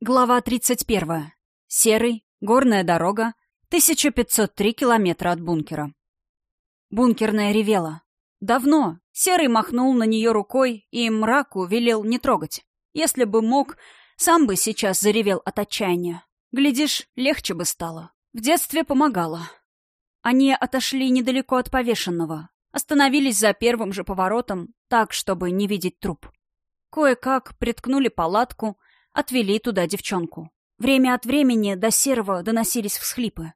Глава 31. Серый. Горная дорога. 1503 километра от бункера. Бункерная ревела. Давно. Серый махнул на нее рукой и мраку велел не трогать. Если бы мог, сам бы сейчас заревел от отчаяния. Глядишь, легче бы стало. В детстве помогало. Они отошли недалеко от повешенного. Остановились за первым же поворотом, так, чтобы не видеть труп. Кое-как приткнули палатку — Отвели туда девчонку. Время от времени до серого доносились всхлипы.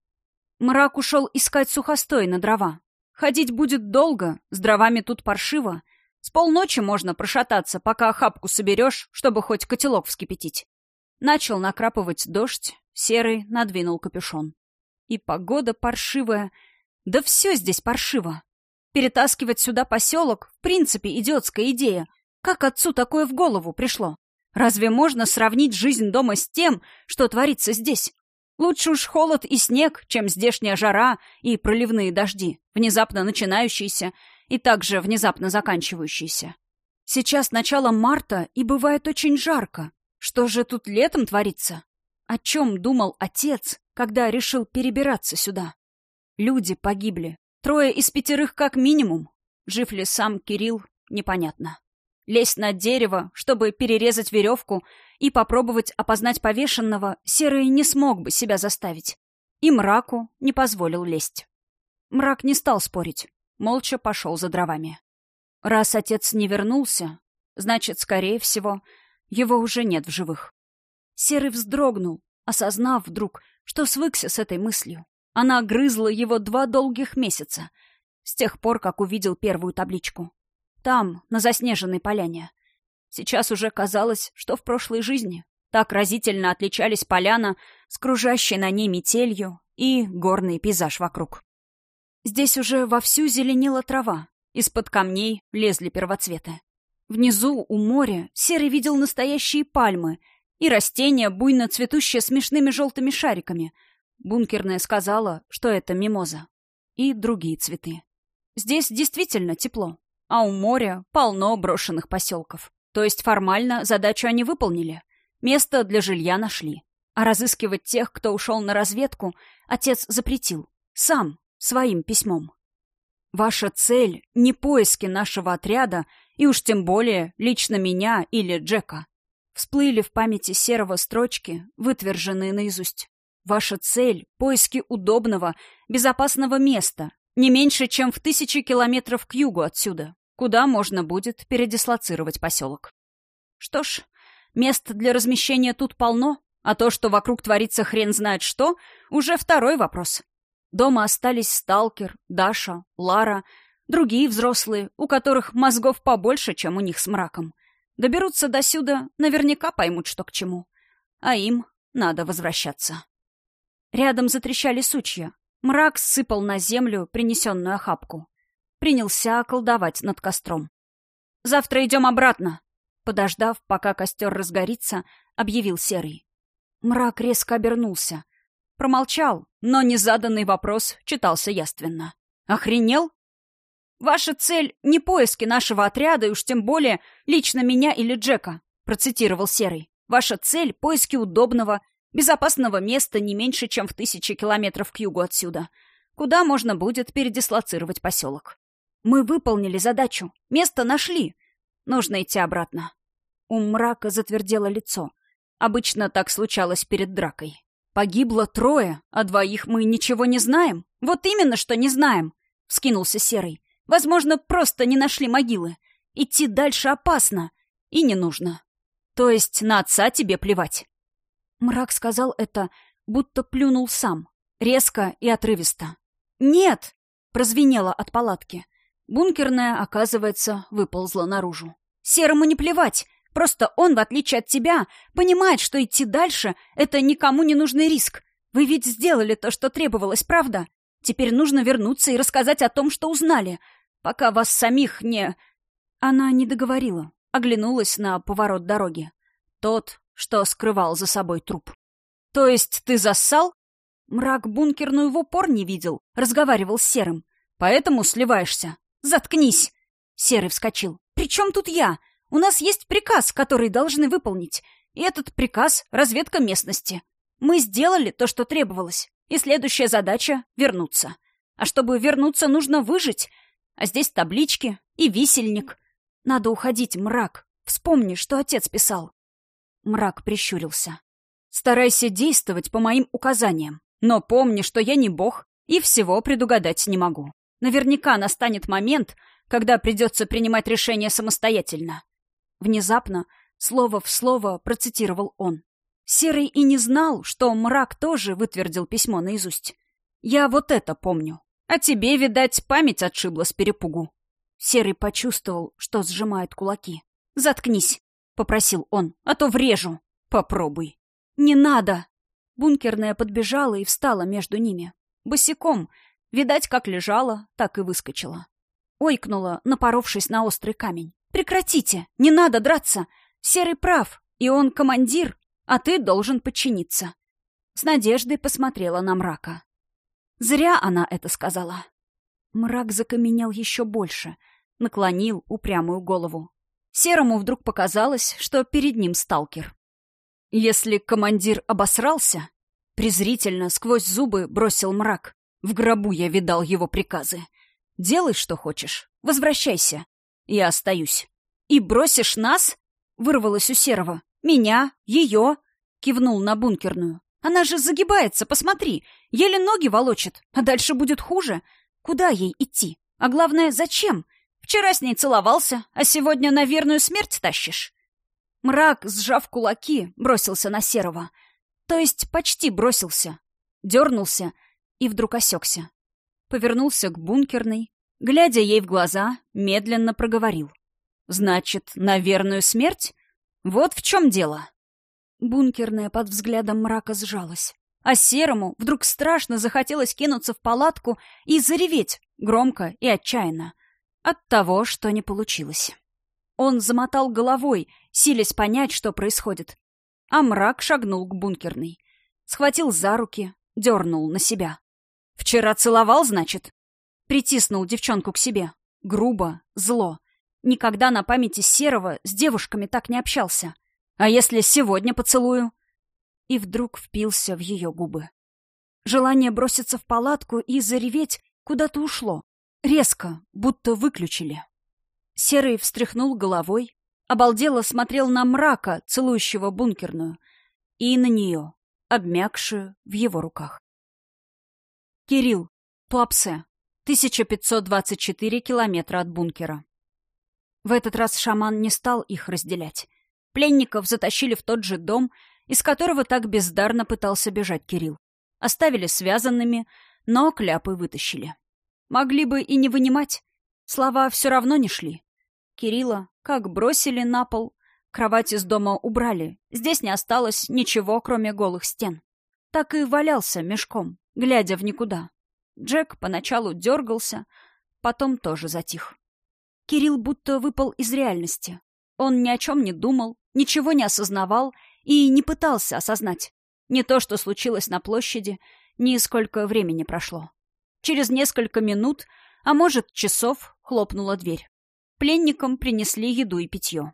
Мрак ушел искать сухостой на дрова. Ходить будет долго, с дровами тут паршиво. С полночи можно прошататься, пока охапку соберешь, чтобы хоть котелок вскипятить. Начал накрапывать дождь, серый надвинул капюшон. И погода паршивая. Да все здесь паршиво. Перетаскивать сюда поселок — в принципе идиотская идея. Как отцу такое в голову пришло? Разве можно сравнить жизнь дома с тем, что творится здесь? Лучше уж холод и снег, чем здешняя жара и проливные дожди, внезапно начинающиеся и также внезапно заканчивающиеся. Сейчас начало марта, и бывает очень жарко. Что же тут летом творится? О чем думал отец, когда решил перебираться сюда? Люди погибли. Трое из пятерых как минимум. Жив ли сам Кирилл, непонятно. Лезть на дерево, чтобы перерезать веревку и попробовать опознать повешенного, Серый не смог бы себя заставить. И мраку не позволил лезть. Мрак не стал спорить, молча пошел за дровами. Раз отец не вернулся, значит, скорее всего, его уже нет в живых. Серый вздрогнул, осознав вдруг, что свыкся с этой мыслью. Она грызла его два долгих месяца, с тех пор, как увидел первую табличку. Там, на заснеженной поляне. Сейчас уже казалось, что в прошлой жизни так разительно отличались поляна с кружащей на ней метелью и горный пейзаж вокруг. Здесь уже вовсю зеленела трава, из-под камней лезли первоцветы. Внизу, у моря, Серый видел настоящие пальмы и растения, буйно цветущие смешными желтыми шариками. Бункерная сказала, что это мимоза. И другие цветы. Здесь действительно тепло а у моря полно брошенных поселков. То есть формально задачу они выполнили. Место для жилья нашли. А разыскивать тех, кто ушел на разведку, отец запретил. Сам, своим письмом. Ваша цель — не поиски нашего отряда, и уж тем более лично меня или Джека. Всплыли в памяти серого строчки, вытверженные наизусть. Ваша цель — поиски удобного, безопасного места, не меньше, чем в тысячи километров к югу отсюда, куда можно будет передислоцировать поселок. Что ж, мест для размещения тут полно, а то, что вокруг творится хрен знает что, уже второй вопрос. Дома остались Сталкер, Даша, Лара, другие взрослые, у которых мозгов побольше, чем у них с мраком. Доберутся до сюда, наверняка поймут, что к чему. А им надо возвращаться. Рядом затрещали сучья. Мрак сыпал на землю принесенную охапку принялся колдовать над костром. «Завтра идем обратно!» Подождав, пока костер разгорится, объявил Серый. Мрак резко обернулся. Промолчал, но незаданный вопрос читался яственно. «Охренел?» «Ваша цель — не поиски нашего отряда, и уж тем более лично меня или Джека», — процитировал Серый. «Ваша цель — поиски удобного, безопасного места не меньше, чем в тысячи километров к югу отсюда, куда можно будет передислоцировать поселок. Мы выполнили задачу. Место нашли. Нужно идти обратно. У мрака затвердело лицо. Обычно так случалось перед дракой. Погибло трое, а двоих мы ничего не знаем. Вот именно, что не знаем. Вскинулся Серый. Возможно, просто не нашли могилы. Идти дальше опасно. И не нужно. То есть на отца тебе плевать. Мрак сказал это, будто плюнул сам. Резко и отрывисто. «Нет!» — прозвенело от палатки. Бункерная, оказывается, выползла наружу. «Серому не плевать. Просто он, в отличие от тебя, понимает, что идти дальше — это никому не нужный риск. Вы ведь сделали то, что требовалось, правда? Теперь нужно вернуться и рассказать о том, что узнали, пока вас самих не...» Она не договорила, оглянулась на поворот дороги. Тот, что скрывал за собой труп. «То есть ты зассал?» Мрак бункерную в упор не видел, разговаривал с Серым. «Поэтому сливаешься?» «Заткнись!» Серый вскочил. «При чем тут я? У нас есть приказ, который должны выполнить. И этот приказ — разведка местности. Мы сделали то, что требовалось. И следующая задача — вернуться. А чтобы вернуться, нужно выжить. А здесь таблички и висельник. Надо уходить, мрак. Вспомни, что отец писал. Мрак прищурился. Старайся действовать по моим указаниям. Но помни, что я не бог и всего предугадать не могу. Наверняка настанет момент, когда придется принимать решение самостоятельно. Внезапно, слово в слово, процитировал он. Серый и не знал, что мрак тоже вытвердил письмо наизусть. «Я вот это помню. А тебе, видать, память отшибла с перепугу». Серый почувствовал, что сжимает кулаки. «Заткнись», — попросил он, — «а то врежу». «Попробуй». «Не надо!» Бункерная подбежала и встала между ними. Босиком. Видать, как лежала, так и выскочила. Ойкнула, напоровшись на острый камень. «Прекратите! Не надо драться! Серый прав, и он командир, а ты должен подчиниться». С надеждой посмотрела на мрака. Зря она это сказала. Мрак закаменел еще больше, наклонил упрямую голову. Серому вдруг показалось, что перед ним сталкер. Если командир обосрался, презрительно сквозь зубы бросил мрак. В гробу я видал его приказы. Делай, что хочешь. Возвращайся. Я остаюсь. И бросишь нас? Вырвалось у Серого. Меня? Ее? Кивнул на бункерную. Она же загибается, посмотри. Еле ноги волочит. А дальше будет хуже. Куда ей идти? А главное, зачем? Вчера с ней целовался, а сегодня на верную смерть тащишь. Мрак, сжав кулаки, бросился на Серого. То есть почти бросился. Дернулся и вдруг осекся. Повернулся к бункерной, глядя ей в глаза, медленно проговорил. «Значит, на верную смерть? Вот в чем дело!» Бункерная под взглядом мрака сжалась. А Серому вдруг страшно захотелось кинуться в палатку и зареветь, громко и отчаянно, от того, что не получилось. Он замотал головой, силясь понять, что происходит. А мрак шагнул к бункерной. Схватил за руки, дернул на себя. «Вчера целовал, значит?» Притиснул девчонку к себе. Грубо, зло. Никогда на памяти Серого с девушками так не общался. «А если сегодня поцелую?» И вдруг впился в ее губы. Желание броситься в палатку и зареветь куда-то ушло. Резко, будто выключили. Серый встряхнул головой, обалдело смотрел на мрака, целующего бункерную, и на нее, обмякшую в его руках. Кирилл, Туапсе, 1524 километра от бункера. В этот раз шаман не стал их разделять. Пленников затащили в тот же дом, из которого так бездарно пытался бежать Кирилл. Оставили связанными, но кляпы вытащили. Могли бы и не вынимать, Слова все равно не шли. Кирилла как бросили на пол, кровать из дома убрали. Здесь не осталось ничего, кроме голых стен. Так и валялся мешком, глядя в никуда. Джек поначалу дергался, потом тоже затих. Кирилл будто выпал из реальности. Он ни о чем не думал, ничего не осознавал и не пытался осознать. Не то, что случилось на площади, ни сколько времени прошло. Через несколько минут а может, часов, хлопнула дверь. Пленникам принесли еду и питье.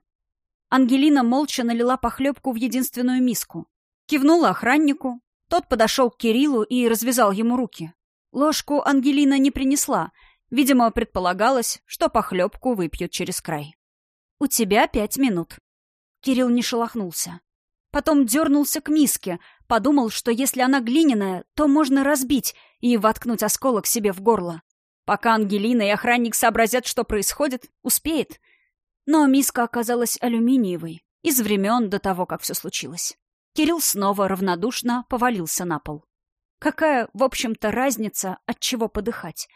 Ангелина молча налила похлебку в единственную миску. Кивнула охраннику. Тот подошел к Кириллу и развязал ему руки. Ложку Ангелина не принесла. Видимо, предполагалось, что похлебку выпьют через край. «У тебя пять минут». Кирилл не шелохнулся. Потом дернулся к миске, подумал, что если она глиняная, то можно разбить и воткнуть осколок себе в горло. Пока Ангелина и охранник сообразят, что происходит, успеет. Но миска оказалась алюминиевой, из времен до того, как все случилось. Кирилл снова равнодушно повалился на пол. Какая, в общем-то, разница, от чего подыхать?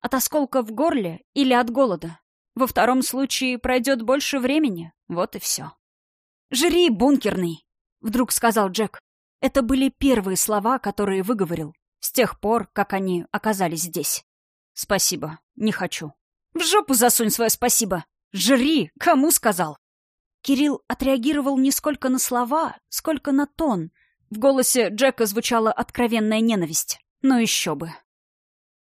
От осколка в горле или от голода? Во втором случае пройдет больше времени, вот и все. «Жри, бункерный!» — вдруг сказал Джек. Это были первые слова, которые выговорил, с тех пор, как они оказались здесь. «Спасибо, не хочу». «В жопу засунь свое спасибо! Жри! Кому сказал?» Кирилл отреагировал не сколько на слова, сколько на тон. В голосе Джека звучала откровенная ненависть. Но еще бы.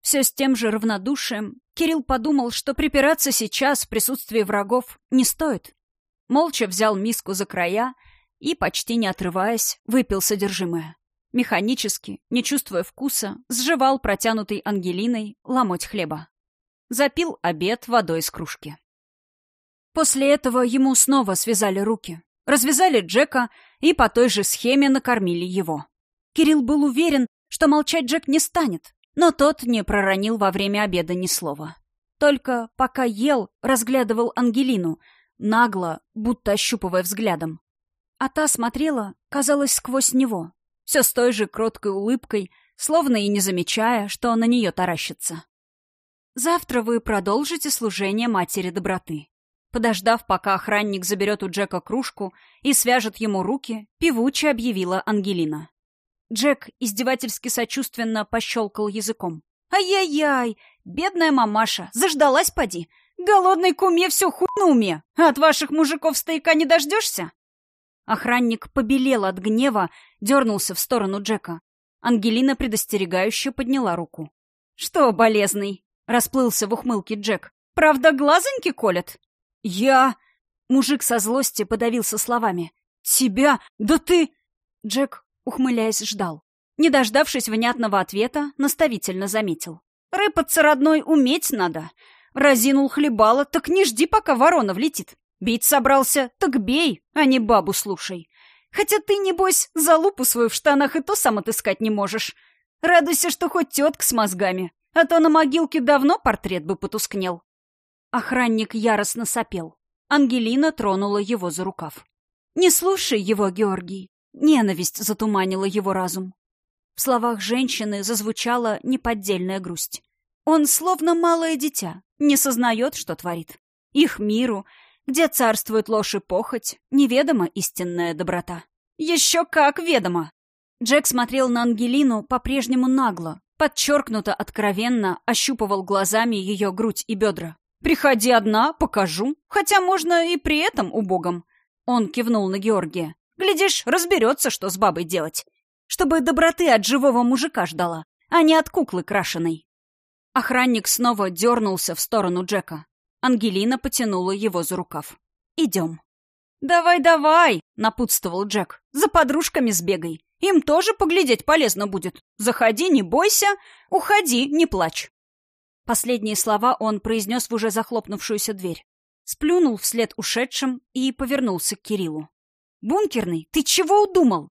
Все с тем же равнодушием Кирилл подумал, что припираться сейчас в присутствии врагов не стоит. Молча взял миску за края и, почти не отрываясь, выпил содержимое. Механически, не чувствуя вкуса, сживал протянутый Ангелиной ломоть хлеба. Запил обед водой из кружки. После этого ему снова связали руки, развязали Джека и по той же схеме накормили его. Кирилл был уверен, что молчать Джек не станет, но тот не проронил во время обеда ни слова. Только пока ел, разглядывал Ангелину, нагло, будто ощупывая взглядом. А та смотрела, казалось, сквозь него, все с той же кроткой улыбкой, словно и не замечая, что на нее таращится. «Завтра вы продолжите служение Матери Доброты». Подождав, пока охранник заберет у Джека кружку и свяжет ему руки, певуче объявила Ангелина. Джек издевательски сочувственно пощелкал языком. «Ай-яй-яй! Бедная мамаша! Заждалась, поди! Голодной куме все хуй на уме! А от ваших мужиков стояка не дождешься?» Охранник побелел от гнева, дернулся в сторону Джека. Ангелина предостерегающе подняла руку. «Что, болезный?» — расплылся в ухмылке Джек. «Правда, глазоньки колят?» «Я...» Мужик со злости подавился словами. «Тебя? Да ты...» Джек, ухмыляясь, ждал. Не дождавшись внятного ответа, наставительно заметил. «Рыпаться, родной, уметь надо. Разинул хлебало, так не жди, пока ворона влетит. Бить собрался, так бей, а не бабу слушай. Хотя ты, небось, за лупу свою в штанах и то сам отыскать не можешь. Радуйся, что хоть тетка с мозгами, а то на могилке давно портрет бы потускнел. Охранник яростно сопел. Ангелина тронула его за рукав. «Не слушай его, Георгий!» Ненависть затуманила его разум. В словах женщины зазвучала неподдельная грусть. Он словно малое дитя, не сознает, что творит. Их миру, где царствует ложь и похоть, неведома истинная доброта. Еще как ведомо! Джек смотрел на Ангелину по-прежнему нагло, подчеркнуто откровенно ощупывал глазами ее грудь и бедра. «Приходи одна, покажу. Хотя можно и при этом убогом». Он кивнул на Георгия. «Глядишь, разберется, что с бабой делать. Чтобы доброты от живого мужика ждала, а не от куклы крашеной». Охранник снова дернулся в сторону Джека. Ангелина потянула его за рукав. «Идем». «Давай-давай!» — напутствовал Джек. «За подружками сбегай. Им тоже поглядеть полезно будет. Заходи, не бойся. Уходи, не плачь». Последние слова он произнес в уже захлопнувшуюся дверь. Сплюнул вслед ушедшим и повернулся к Кириллу. «Бункерный, ты чего удумал?»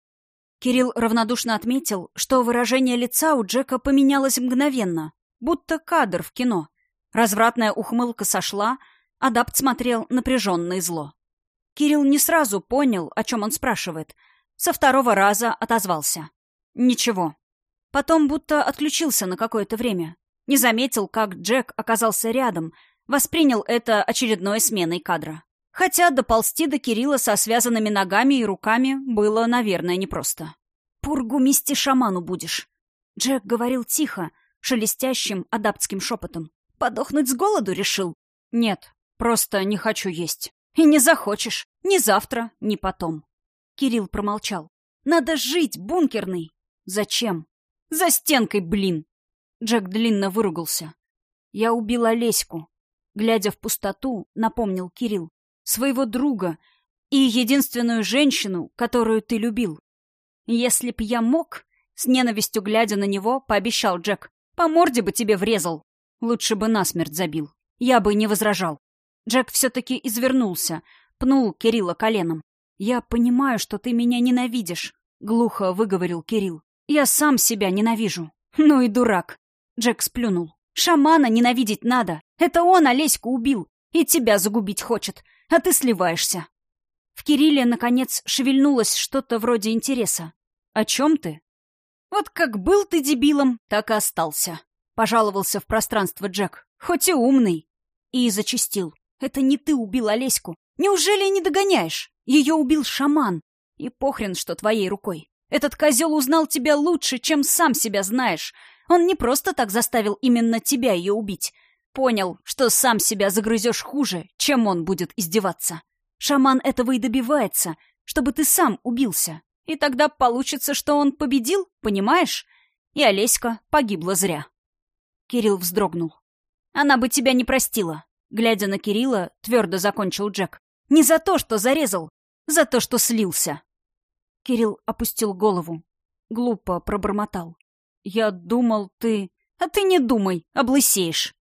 Кирилл равнодушно отметил, что выражение лица у Джека поменялось мгновенно, будто кадр в кино. Развратная ухмылка сошла, адапт смотрел напряженно и зло. Кирилл не сразу понял, о чем он спрашивает. Со второго раза отозвался. «Ничего». Потом будто отключился на какое-то время. Не заметил, как Джек оказался рядом, воспринял это очередной сменой кадра. Хотя доползти до Кирилла со связанными ногами и руками было, наверное, непросто. «Пургу мести шаману будешь», — Джек говорил тихо, шелестящим адаптским шепотом. Подохнуть с голоду решил? Нет, просто не хочу есть. И не захочешь. Ни завтра, ни потом. Кирилл промолчал. Надо жить, бункерный. Зачем? За стенкой, блин. Джек длинно выругался. Я убил Олеську. Глядя в пустоту, напомнил Кирилл. Своего друга и единственную женщину, которую ты любил. Если б я мог, с ненавистью глядя на него, пообещал Джек, по морде бы тебе врезал. Лучше бы насмерть забил. Я бы не возражал. Джек все-таки извернулся, пнул Кирилла коленом. «Я понимаю, что ты меня ненавидишь», — глухо выговорил Кирилл. «Я сам себя ненавижу». «Ну и дурак». Джек сплюнул. «Шамана ненавидеть надо. Это он Олеську убил. И тебя загубить хочет. А ты сливаешься». В Кирилле, наконец, шевельнулось что-то вроде интереса. «О чем ты?» «Вот как был ты дебилом, так и остался», Пожаловался в пространство Джек. Хоть и умный. И зачистил. Это не ты убил Олеську. Неужели не догоняешь? Ее убил шаман. И похрен, что твоей рукой. Этот козел узнал тебя лучше, чем сам себя знаешь. Он не просто так заставил именно тебя ее убить. Понял, что сам себя загрызешь хуже, чем он будет издеваться. Шаман этого и добивается, чтобы ты сам убился. И тогда получится, что он победил, понимаешь? И Олеська погибла зря. Кирилл вздрогнул. «Она бы тебя не простила», — глядя на Кирилла, твердо закончил Джек. «Не за то, что зарезал, за то, что слился». Кирилл опустил голову. Глупо пробормотал. «Я думал, ты...» «А ты не думай, облысеешь!»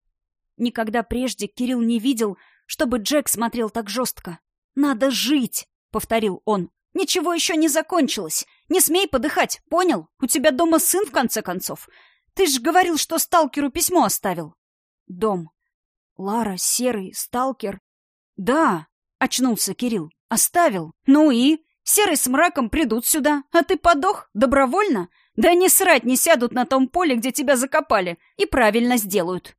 Никогда прежде Кирилл не видел, чтобы Джек смотрел так жестко. «Надо жить!» — повторил он. «Ничего еще не закончилось. Не смей подыхать, понял? У тебя дома сын, в конце концов. Ты ж говорил, что сталкеру письмо оставил». «Дом. Лара, Серый, сталкер». «Да», — очнулся Кирилл. «Оставил. Ну и? Серый с мраком придут сюда. А ты подох? Добровольно? Да не срать не сядут на том поле, где тебя закопали. И правильно сделают».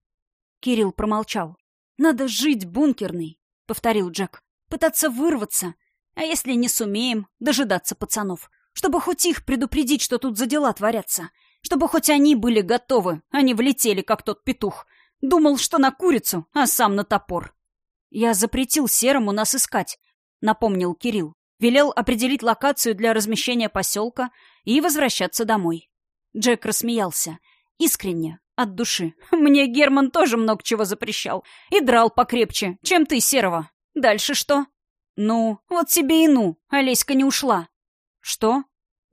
Кирилл промолчал. «Надо жить, бункерный», — повторил Джек. «Пытаться вырваться. А если не сумеем, дожидаться пацанов. Чтобы хоть их предупредить, что тут за дела творятся. Чтобы хоть они были готовы, а не влетели, как тот петух. Думал, что на курицу, а сам на топор». «Я запретил Серому нас искать», — напомнил Кирилл. Велел определить локацию для размещения поселка и возвращаться домой. Джек рассмеялся. Искренне, от души. Мне Герман тоже много чего запрещал. И драл покрепче, чем ты, Серого. Дальше что? Ну, вот тебе и ну. Олеська не ушла. Что?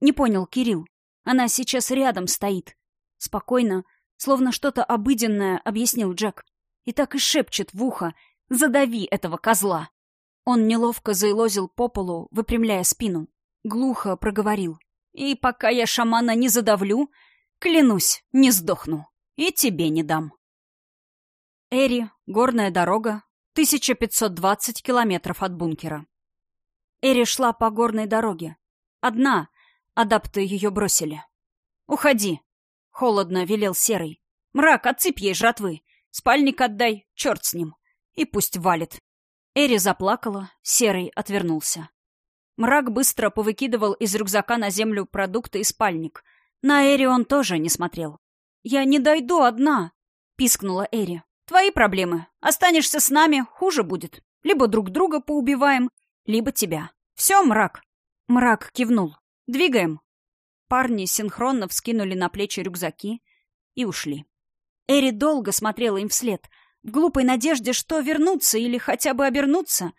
Не понял Кирилл. Она сейчас рядом стоит. Спокойно, словно что-то обыденное, объяснил Джек. И так и шепчет в ухо. Задави этого козла. Он неловко заилозил по полу, выпрямляя спину. Глухо проговорил. И пока я шамана не задавлю, клянусь, не сдохну. И тебе не дам. Эри, горная дорога, 1520 километров от бункера. Эри шла по горной дороге. Одна, адапты ее бросили. «Уходи!» — холодно велел Серый. «Мрак, отсыпь ей жратвы. Спальник отдай, черт с ним. И пусть валит». Эри заплакала, Серый отвернулся. Мрак быстро повыкидывал из рюкзака на землю продукты и спальник. На Эри он тоже не смотрел. «Я не дойду одна!» — пискнула Эри. «Твои проблемы. Останешься с нами, хуже будет. Либо друг друга поубиваем, либо тебя. Все, мрак!» Мрак кивнул. «Двигаем!» Парни синхронно вскинули на плечи рюкзаки и ушли. Эри долго смотрела им вслед, в глупой надежде, что вернуться или хотя бы обернуться.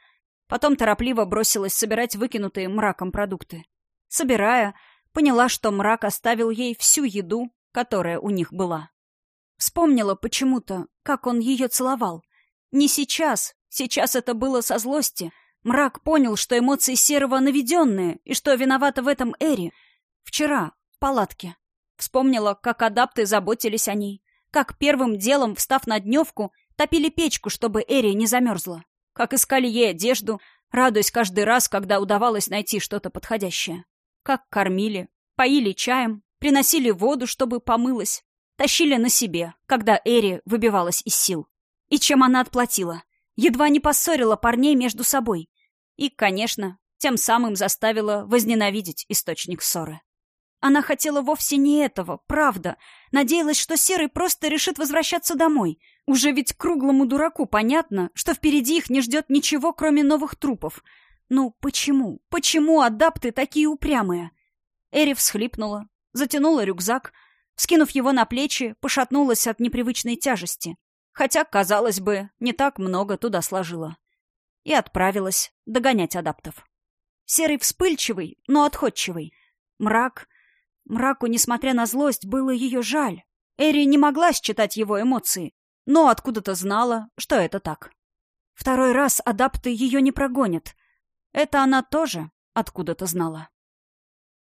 Потом торопливо бросилась собирать выкинутые мраком продукты. Собирая, поняла, что мрак оставил ей всю еду, которая у них была. Вспомнила почему-то, как он ее целовал. Не сейчас, сейчас это было со злости. Мрак понял, что эмоции Серого наведенные, и что виновата в этом Эри. Вчера, в палатке. Вспомнила, как адапты заботились о ней. Как первым делом, встав на дневку, топили печку, чтобы Эри не замерзла. Как искали ей одежду, радуясь каждый раз, когда удавалось найти что-то подходящее. Как кормили, поили чаем, Приносили воду, чтобы помылась. Тащили на себе, когда Эри выбивалась из сил. И чем она отплатила? Едва не поссорила парней между собой. И, конечно, тем самым заставила возненавидеть источник ссоры. Она хотела вовсе не этого, правда. Надеялась, что Серый просто решит возвращаться домой. Уже ведь круглому дураку понятно, что впереди их не ждет ничего, кроме новых трупов. Ну почему? Почему адапты такие упрямые? Эри всхлипнула, затянула рюкзак, скинув его на плечи, пошатнулась от непривычной тяжести. Хотя, казалось бы, не так много туда сложила. И отправилась догонять адаптов. Серый вспыльчивый, но отходчивый. Мрак. Мраку, несмотря на злость, было ее жаль. Эри не могла считать его эмоции, но откуда-то знала, что это так. Второй раз адапты ее не прогонят. Это она тоже откуда-то знала.